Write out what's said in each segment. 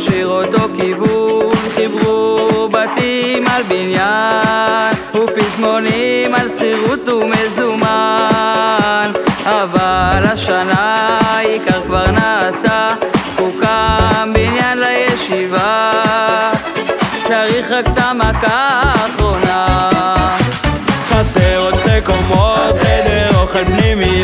שיר אותו כיוון. חיברו בתים על בניין ופזמונים על שכירות ומזומן. אבל השנה העיקר כבר נעשה הוקם בניין לישיבה. צריך רק את המכה האחרונה. חסר עוד שתי קומות, חדר אוכל פנימיות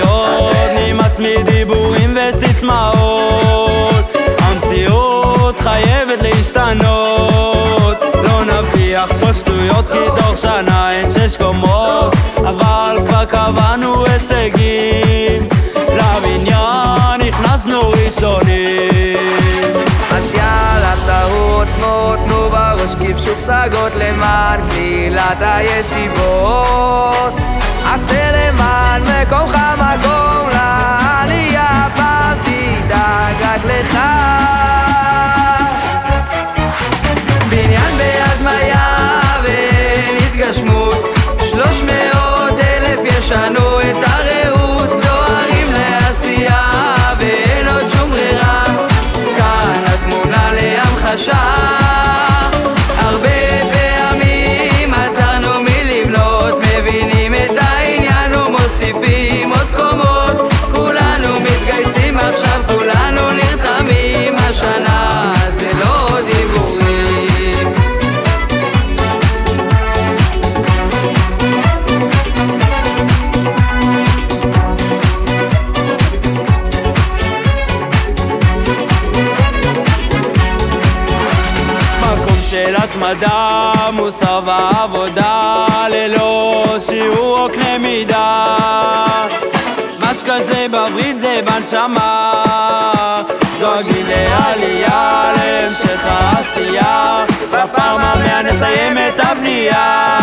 נבטיח פה שטויות כי תוך שנה אין שש קומות אבל כבר קבענו הישגים. לבניין נכנסנו ראשונים. אז יאללה תרוץ נו בראש כבשו פסגות למען קהילת הישיבות. עשה למען מקומך מקום לעלייה פעם תדאג רק לך ya no התמדה, מוסר ועבודה ללא שיעור או קנה מידה. מה שקשה בברית זה בנשמה. דואגים לעלייה, להמשך העשייה. בפעם המאה נסיים את הבנייה.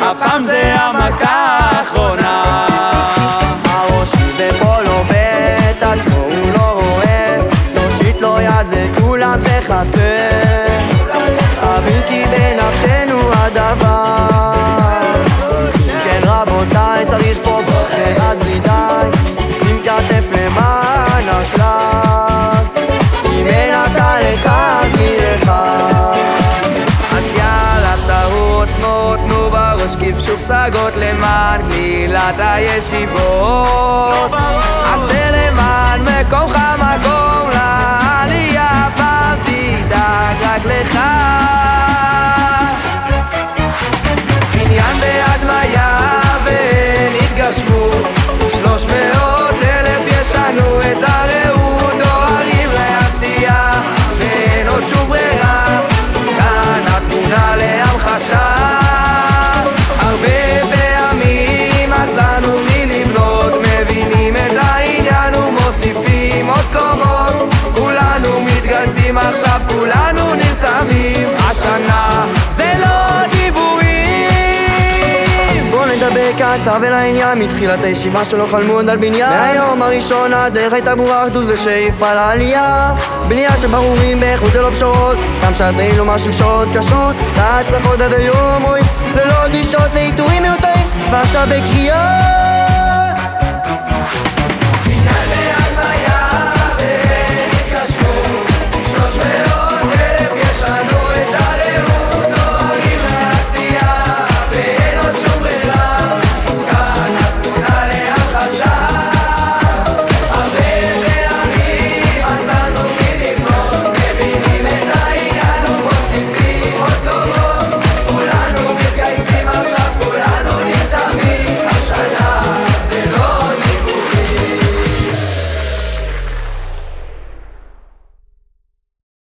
הפעם זה המכה האחרונה. הראש לא בית עצמו הוא לא רואה. נושיט לו יד לכולם זה חסר הדבר כן רבותיי צריך פה בוחר עד מדי שים כתף למען השלב. אם אין אתה לך אז מי לך אז יאללה תרוץ נו תנו בראש כבשו פסגות למען קהילת הישיבות. עשה למען כולנו נרתמים השנה זה לא דיבורים. בוא נדבר קצר ולעניין מתחילת הישיבה שלא חלמו עוד על בניין. מהיום. הראשון הדרך הייתה ברורה אחדות ושאיפה לעלייה. בנייה של ברורים באיכות ללא פשרות גם שעדיין לא משהו שעות קשות. וההצלחות עד היום רואים ללא דרישות לעיטורים מיותרים. ועכשיו בקריאה